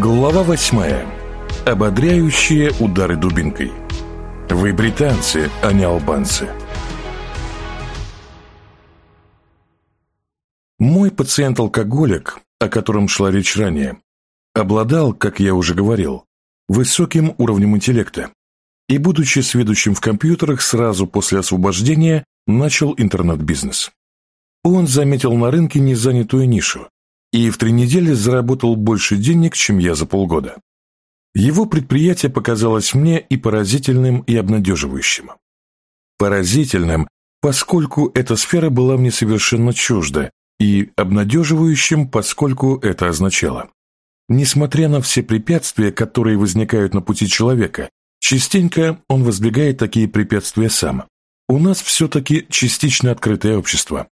Глава восьмая. Ободряющие удары дубинкой. Вы британцы, а не албанцы. Мой пациент-алкоголик, о котором шла речь ранее, обладал, как я уже говорил, высоким уровнем интеллекта и, будучи сведущим в компьютерах, сразу после освобождения начал интернет-бизнес. Он заметил на рынке незанятую нишу и в три недели заработал больше денег, чем я за полгода. Его предприятие показалось мне и поразительным, и обнадеживающим. Поразительным, поскольку эта сфера была мне совершенно чужда, и обнадеживающим, поскольку это означало. Несмотря на все препятствия, которые возникают на пути человека, частенько он воздвигает такие препятствия сам. У нас все-таки частично открытое общество,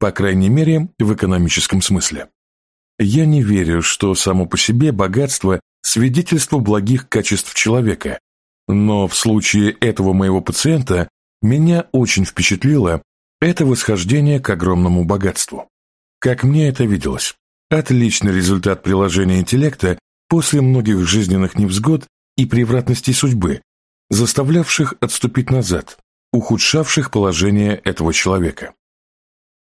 по крайней мере, в экономическом смысле. Я не верю, что само по себе богатство – свидетельство благих качеств человека, но в случае этого моего пациента меня очень впечатлило это восхождение к огромному богатству. Как мне это виделось? Отличный результат приложения интеллекта после многих жизненных невзгод и превратностей судьбы, заставлявших отступить назад, ухудшавших положение этого человека.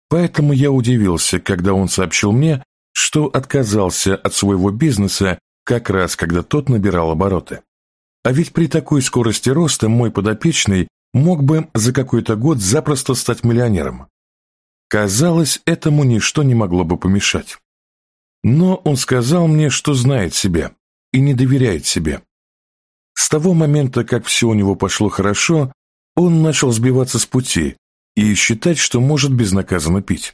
Поэтому я удивился, когда он сообщил мне, что отказался от своего бизнеса как раз когда тот набирал обороты. А ведь при такой скорости роста мой подопечный мог бы за какой-то год запросто стать миллионером. Казалось, этому ничто не могло бы помешать. Но он сказал мне, что знает себя и не доверяет себе. С того момента, как все у него пошло хорошо, он начал сбиваться с пути и считать, что может безнаказанно пить.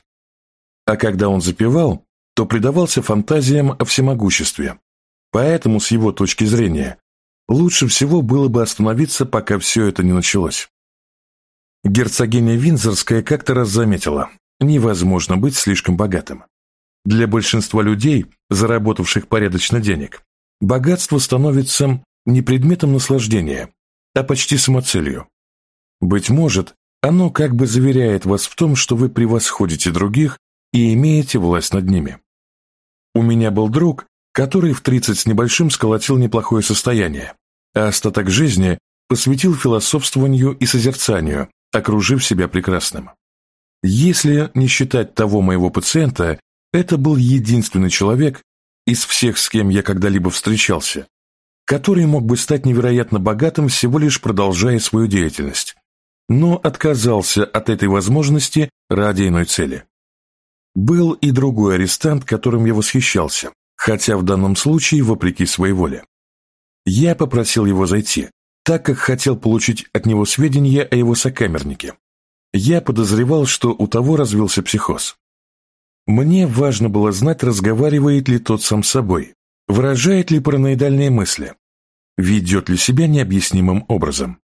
А когда он запивал, то предавался фантазиям о всемогуществе. Поэтому, с его точки зрения, лучше всего было бы остановиться, пока все это не началось. Герцогиня Винзорская как-то раз заметила, невозможно быть слишком богатым. Для большинства людей, заработавших порядочно денег, богатство становится не предметом наслаждения, а почти самоцелью. Быть может, оно как бы заверяет вас в том, что вы превосходите других и имеете власть над ними. У меня был друг, который в 30 с небольшим сколотил неплохое состояние, а остаток жизни посвятил философствованию и созерцанию, окружив себя прекрасным. Если не считать того моего пациента, это был единственный человек из всех, с кем я когда-либо встречался, который мог бы стать невероятно богатым, всего лишь продолжая свою деятельность, но отказался от этой возможности ради иной цели. Был и другой арестант, которым я восхищался, хотя в данном случае вопреки своей воле. Я попросил его зайти, так как хотел получить от него сведения о его сокамернике. Я подозревал, что у того развился психоз. Мне важно было знать, разговаривает ли тот сам с собой, выражает ли параноидальные мысли, ведет ли себя необъяснимым образом.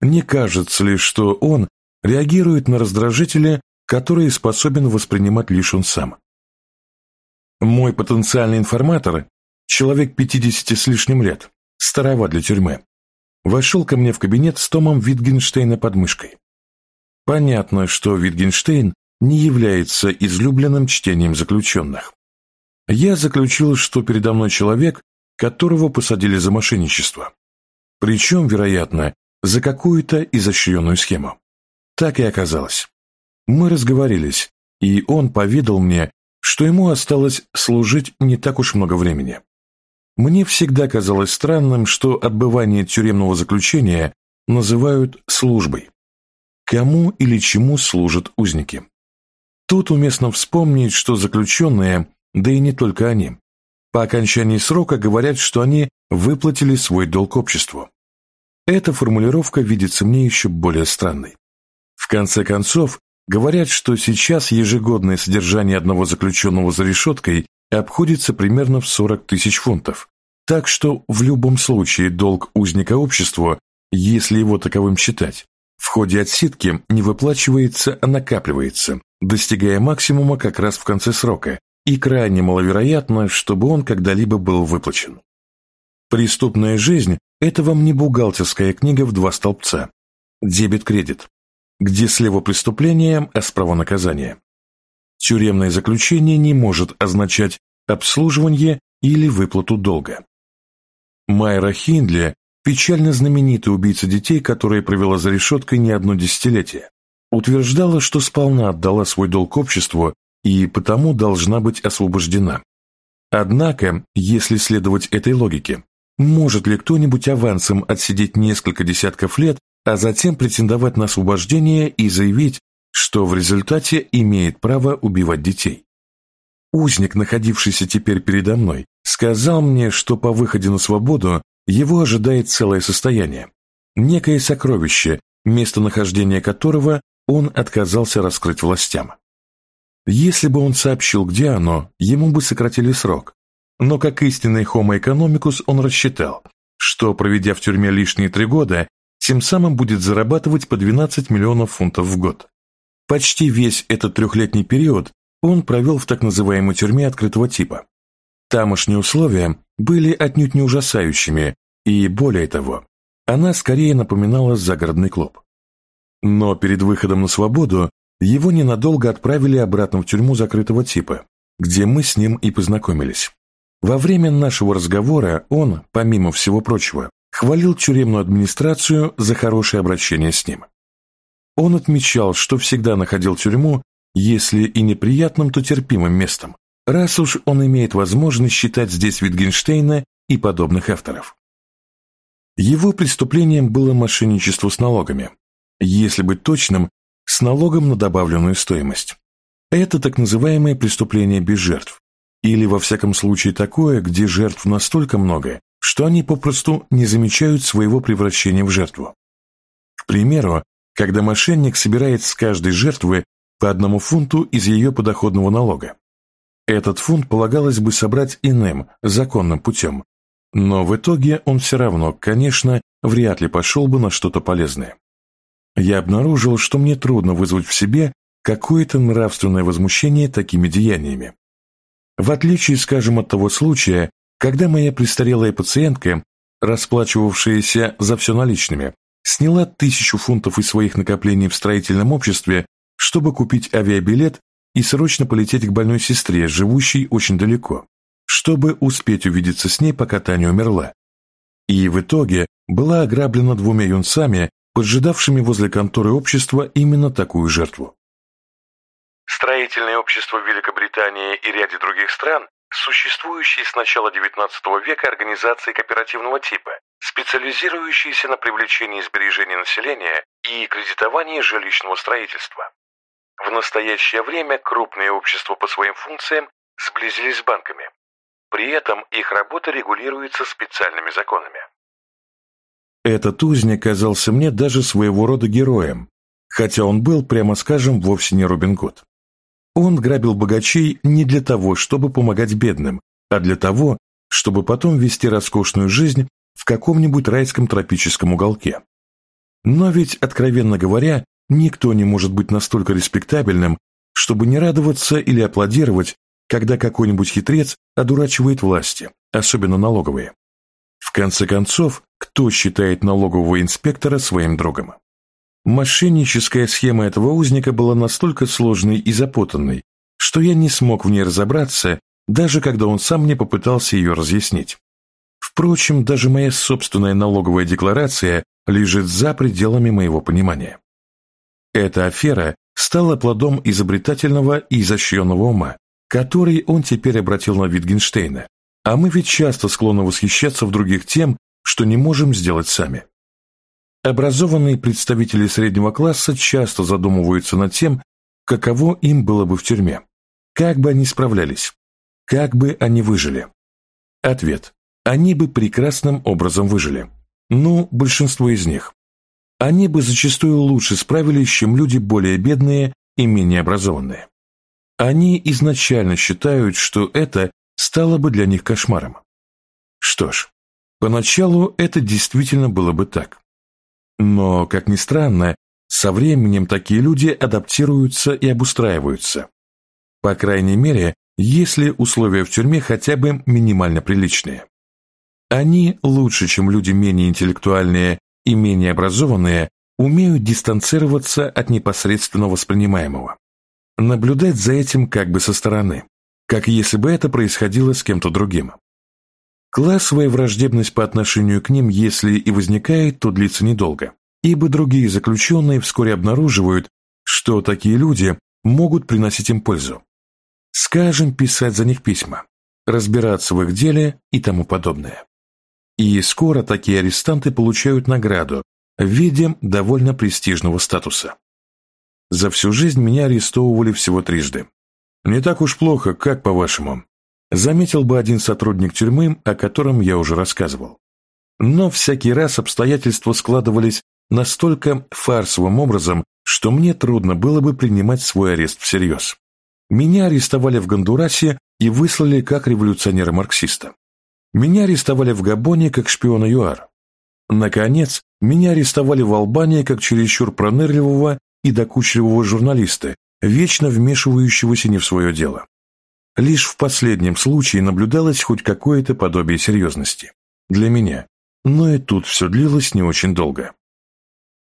Не кажется ли, что он реагирует на раздражители которые способен воспринимать лишь он сам. Мой потенциальный информатор, человек 50 с лишним лет, староват для тюрьмы, вошел ко мне в кабинет с томом Витгенштейна под мышкой. Понятно, что Витгенштейн не является излюбленным чтением заключенных. Я заключил, что передо мной человек, которого посадили за мошенничество. Причем, вероятно, за какую-то изощренную схему. Так и оказалось. Мы разговорились, и он поведал мне, что ему осталось служить не так уж много времени. Мне всегда казалось странным, что отбывание тюремного заключения называют службой. Кому или чему служат узники? Тут уместно вспомнить, что заключенные, да и не только они, по окончании срока говорят, что они выплатили свой долг обществу. Эта формулировка видится мне еще более странной. В конце концов, Говорят, что сейчас ежегодное содержание одного заключенного за решеткой обходится примерно в 40 тысяч фунтов. Так что в любом случае долг узника обществу, если его таковым считать, в ходе отсидки не выплачивается, а накапливается, достигая максимума как раз в конце срока, и крайне маловероятно, чтобы он когда-либо был выплачен. Преступная жизнь – это вам не бухгалтерская книга в два столбца. Дебет-кредит где слева преступление, а справа наказание. Тюремное заключение не может означать обслуживание или выплату долга. Майра Хиндли, печально знаменитая убийца детей, которая провела за решеткой не одно десятилетие, утверждала, что сполна отдала свой долг обществу и потому должна быть освобождена. Однако, если следовать этой логике, может ли кто-нибудь авансом отсидеть несколько десятков лет, а затем претендовать на освобождение и заявить, что в результате имеет право убивать детей? Узник, находившийся теперь передо мной, сказал мне, что по выходе на свободу его ожидает целое состояние, некое сокровище, местонахождение которого он отказался раскрыть властям. Если бы он сообщил, где оно, ему бы сократили срок. Но как истинный homo economicus он рассчитал, что, проведя в тюрьме лишние три года, тем самым будет зарабатывать по 12 миллионов фунтов в год. Почти весь этот трехлетний период он провел в так называемой тюрьме открытого типа. Тамошние условия были отнюдь не ужасающими, и более того, она скорее напоминала загородный клуб. Но перед выходом на свободу его ненадолго отправили обратно в тюрьму закрытого типа, где мы с ним и познакомились. Во время нашего разговора он, помимо всего прочего, хвалил тюремную администрацию за хорошее обращение с ним. Он отмечал, что всегда находил тюрьму, если и неприятным, то терпимым местом, раз уж он имеет возможность считать здесь Витгенштейна и подобных авторов. Его преступлением было мошенничество с налогами, если быть точным, с налогом на добавленную стоимость. Это так называемое преступление без жертв, или во всяком случае такое, где жертв настолько много, что они попросту не замечают своего превращения в жертву. К примеру, когда мошенник собирает с каждой жертвы по одному фунту из ее подоходного налога. Этот фунт полагалось бы собрать иным, законным путем, но в итоге он все равно, конечно, вряд ли пошел бы на что-то полезное я обнаружил, что мне трудно вызвать в себе какое-то нравственное возмущение такими деяниями. В отличие, скажем, от того случая, когда моя престарелая пациентка, расплачивавшаяся за все наличными, сняла тысячу фунтов из своих накоплений в строительном обществе, чтобы купить авиабилет и срочно полететь к больной сестре, живущей очень далеко, чтобы успеть увидеться с ней, пока Таня умерла. И в итоге была ограблена двумя юнцами, поджидавшими возле конторы общества именно такую жертву. Строительные общества Великобритании и ряде других стран, существующие с начала XIX века организации кооперативного типа, специализирующиеся на привлечении сбережений населения и кредитовании жилищного строительства. В настоящее время крупные общества по своим функциям сблизились с банками. При этом их работа регулируется специальными законами. Этот узник казался мне даже своего рода героем, хотя он был, прямо скажем, вовсе не Робин Гуд. Он грабил богачей не для того, чтобы помогать бедным, а для того, чтобы потом вести роскошную жизнь в каком-нибудь райском тропическом уголке. Но ведь, откровенно говоря, никто не может быть настолько респектабельным, чтобы не радоваться или аплодировать, когда какой-нибудь хитрец одурачивает власти, особенно налоговые. В конце концов, кто считает налогового инспектора своим другом? Мошенническая схема этого узника была настолько сложной и запутанной, что я не смог в ней разобраться, даже когда он сам мне попытался ее разъяснить. Впрочем, даже моя собственная налоговая декларация лежит за пределами моего понимания. Эта афера стала плодом изобретательного и изощренного ума, который он теперь обратил на Витгенштейна, а мы ведь часто склонны восхищаться в других тем, что не можем сделать сами. Образованные представители среднего класса часто задумываются над тем, каково им было бы в тюрьме, как бы они справлялись, как бы они выжили. Ответ. Они бы прекрасным образом выжили. Ну, большинство из них. Они бы зачастую лучше справились, чем люди более бедные и менее образованные. Они изначально считают, что это стало бы для них кошмаром. Что ж, поначалу это действительно было бы так. Но, как ни странно, со временем такие люди адаптируются и обустраиваются. По крайней мере, если условия в тюрьме хотя бы минимально приличные. Они лучше, чем люди менее интеллектуальные и менее образованные, умеют дистанцироваться от непосредственно воспринимаемого. Наблюдать за этим как бы со стороны как если бы это происходило с кем-то другим. Классовая враждебность по отношению к ним, если и возникает, то длится недолго, ибо другие заключенные вскоре обнаруживают, что такие люди могут приносить им пользу. Скажем, писать за них письма, разбираться в их деле и тому подобное. И скоро такие арестанты получают награду в виде довольно престижного статуса. За всю жизнь меня арестовывали всего трижды. Не так уж плохо, как по-вашему, заметил бы один сотрудник тюрьмы, о котором я уже рассказывал. Но всякий раз обстоятельства складывались настолько фарсовым образом, что мне трудно было бы принимать свой арест всерьез. Меня арестовали в Гондурасе и выслали как революционера-марксиста. Меня арестовали в Габоне как шпиона ЮАР. Наконец, меня арестовали в Албании как чересчур пронырливого и докучливого журналиста, вечно вмешивающегося не в свое дело. Лишь в последнем случае наблюдалось хоть какое-то подобие серьезности. Для меня. Но и тут все длилось не очень долго.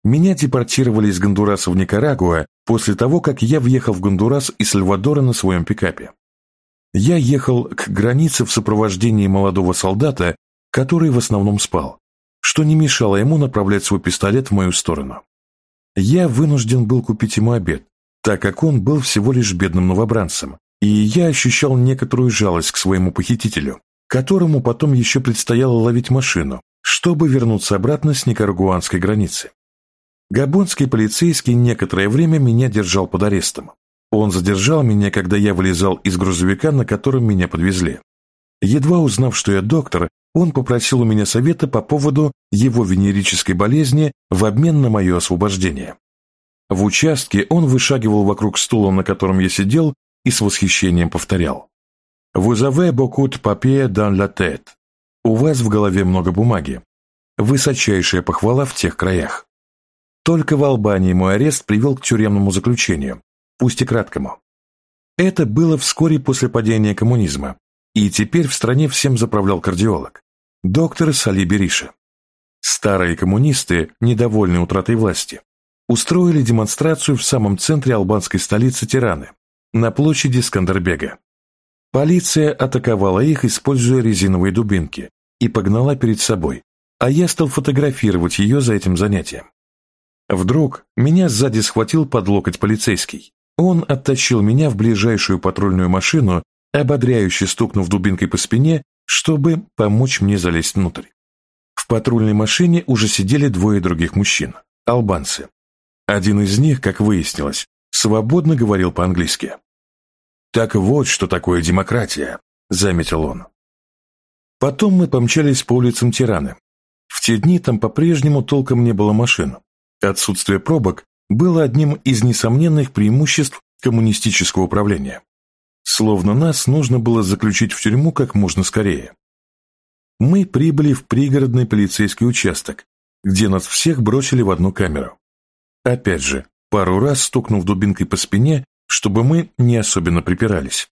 Меня депортировали из Гондураса в Никарагуа после того, как я въехал в Гондурас из Сальвадора на своем пикапе. Я ехал к границе в сопровождении молодого солдата, который в основном спал, что не мешало ему направлять свой пистолет в мою сторону. Я вынужден был купить ему обед, так как он был всего лишь бедным новобранцем, и я ощущал некоторую жалость к своему похитителю, которому потом еще предстояло ловить машину, чтобы вернуться обратно с никарагуанской границы. Габонский полицейский некоторое время меня держал под арестом. Он задержал меня, когда я вылезал из грузовика, на котором меня подвезли. Едва узнав, что я доктор, он попросил у меня совета по поводу его венерической болезни в обмен на мое освобождение. В участке он вышагивал вокруг стула, на котором я сидел, и с восхищением повторял. «Vous avez beaucoup de papier dans la tête». У вас в голове много бумаги. Высочайшая похвала в тех краях. Только в Албании мой арест привел к тюремному заключению, пусть и краткому. Это было вскоре после падения коммунизма, и теперь в стране всем заправлял кардиолог, доктор Сали Бериша. Старые коммунисты, недовольные утратой власти, устроили демонстрацию в самом центре албанской столицы Тираны, на площади Скандербега. Полиция атаковала их, используя резиновые дубинки, и погнала перед собой, а я стал фотографировать ее за этим занятием. Вдруг меня сзади схватил под локоть полицейский. Он оттащил меня в ближайшую патрульную машину, ободряюще стукнув дубинкой по спине, чтобы помочь мне залезть внутрь. В патрульной машине уже сидели двое других мужчин, албанцы. Один из них, как выяснилось, свободно говорил по-английски. «Так вот, что такое демократия», — заметил он. Потом мы помчались по улицам Тираны. В те дни там по-прежнему толком не было машин. Отсутствие пробок было одним из несомненных преимуществ коммунистического управления. Словно нас нужно было заключить в тюрьму как можно скорее. Мы прибыли в пригородный полицейский участок, где нас всех бросили в одну камеру. Опять же, пару раз стукнув дубинкой по спине, чтобы мы не особенно припирались.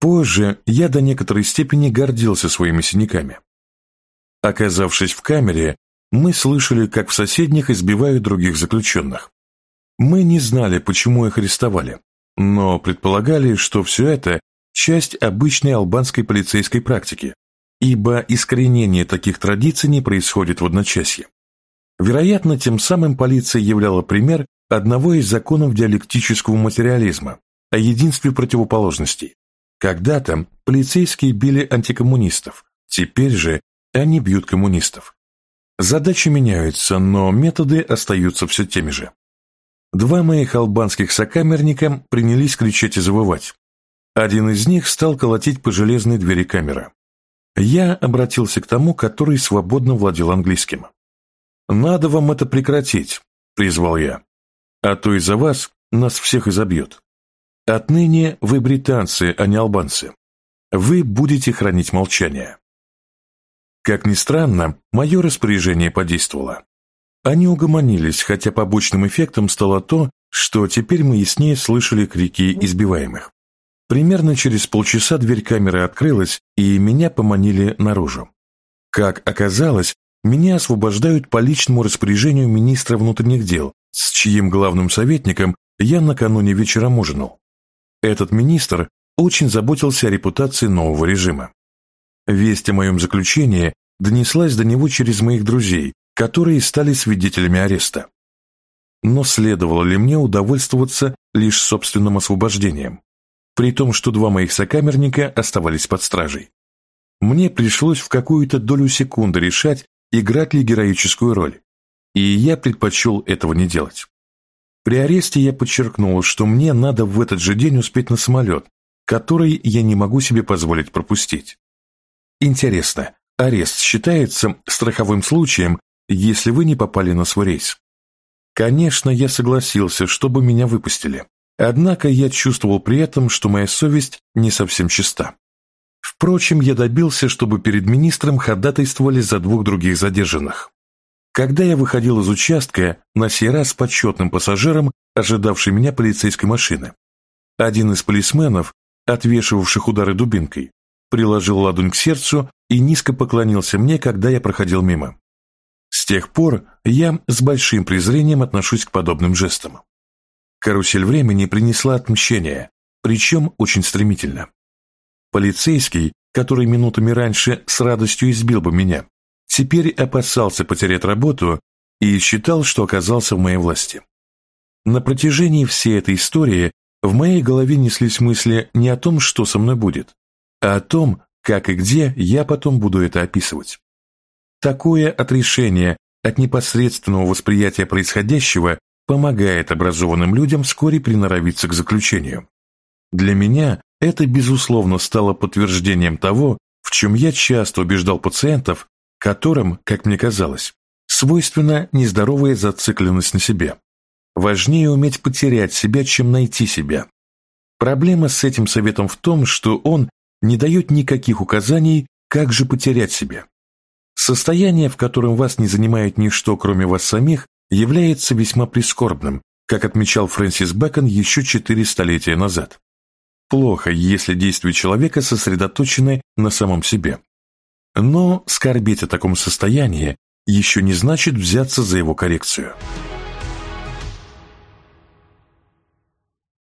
Позже я до некоторой степени гордился своими синяками. Оказавшись в камере, мы слышали, как в соседних избивают других заключенных. Мы не знали, почему их арестовали, но предполагали, что все это – часть обычной албанской полицейской практики, ибо искоренение таких традиций не происходит в одночасье. Вероятно, тем самым полиция являла пример одного из законов диалектического материализма о единстве противоположностей. Когда-то полицейские били антикоммунистов, теперь же они бьют коммунистов. Задачи меняются, но методы остаются все теми же. Два моих албанских сокамерника принялись кричать и завывать. Один из них стал колотить по железной двери камеры. Я обратился к тому, который свободно владел английским. «Надо вам это прекратить», — призвал я. «А то из-за вас нас всех изобьют. Отныне вы британцы, а не албанцы. Вы будете хранить молчание». Как ни странно, мое распоряжение подействовало. Они угомонились, хотя побочным эффектом стало то, что теперь мы яснее слышали крики избиваемых. Примерно через полчаса дверь камеры открылась, и меня поманили наружу. Как оказалось, меня освобождают по личному распоряжению министра внутренних дел, с чьим главным советником я накануне вечером ужинал. Этот министр очень заботился о репутации нового режима. Весть о моем заключении донеслась до него через моих друзей, которые стали свидетелями ареста. Но следовало ли мне удовольствоваться лишь собственным освобождением, при том, что два моих сокамерника оставались под стражей? Мне пришлось в какую-то долю секунды решать, играть ли героическую роль, и я предпочел этого не делать. При аресте я подчеркнул, что мне надо в этот же день успеть на самолет, который я не могу себе позволить пропустить. Интересно, арест считается страховым случаем, если вы не попали на свой рейс? Конечно, я согласился, чтобы меня выпустили. Однако я чувствовал при этом, что моя совесть не совсем чиста. Впрочем, я добился, чтобы перед министром ходатайствовали за двух других задержанных. Когда я выходил из участка, на сей раз с почетным пассажиром, ожидавшей меня полицейской машины, один из полисменов, отвешивавших удары дубинкой, приложил ладонь к сердцу и низко поклонился мне, когда я проходил мимо. С тех пор я с большим презрением отношусь к подобным жестам. Карусель времени принесла отмщение, причем очень стремительно. Полицейский, который минутами раньше с радостью избил бы меня, теперь опасался потерять работу и считал, что оказался в моей власти. На протяжении всей этой истории в моей голове неслись мысли не о том, что со мной будет, а о том, как и где я потом буду это описывать. Такое отрешение от непосредственного восприятия происходящего помогает образованным людям вскоре приноровиться к заключению. Для меня это, безусловно, стало подтверждением того, в чем я часто убеждал пациентов, которым, как мне казалось, свойственна нездоровая зацикленность на себе. Важнее уметь потерять себя, чем найти себя. Проблема с этим советом в том, что он не дает никаких указаний, как же потерять себя. Состояние, в котором вас не занимает ничто, кроме вас самих, является весьма прискорбным, как отмечал Фрэнсис Бэкон еще четыре столетия назад. Плохо, если действия человека сосредоточены на самом себе. Но скорбеть о таком состоянии еще не значит взяться за его коррекцию.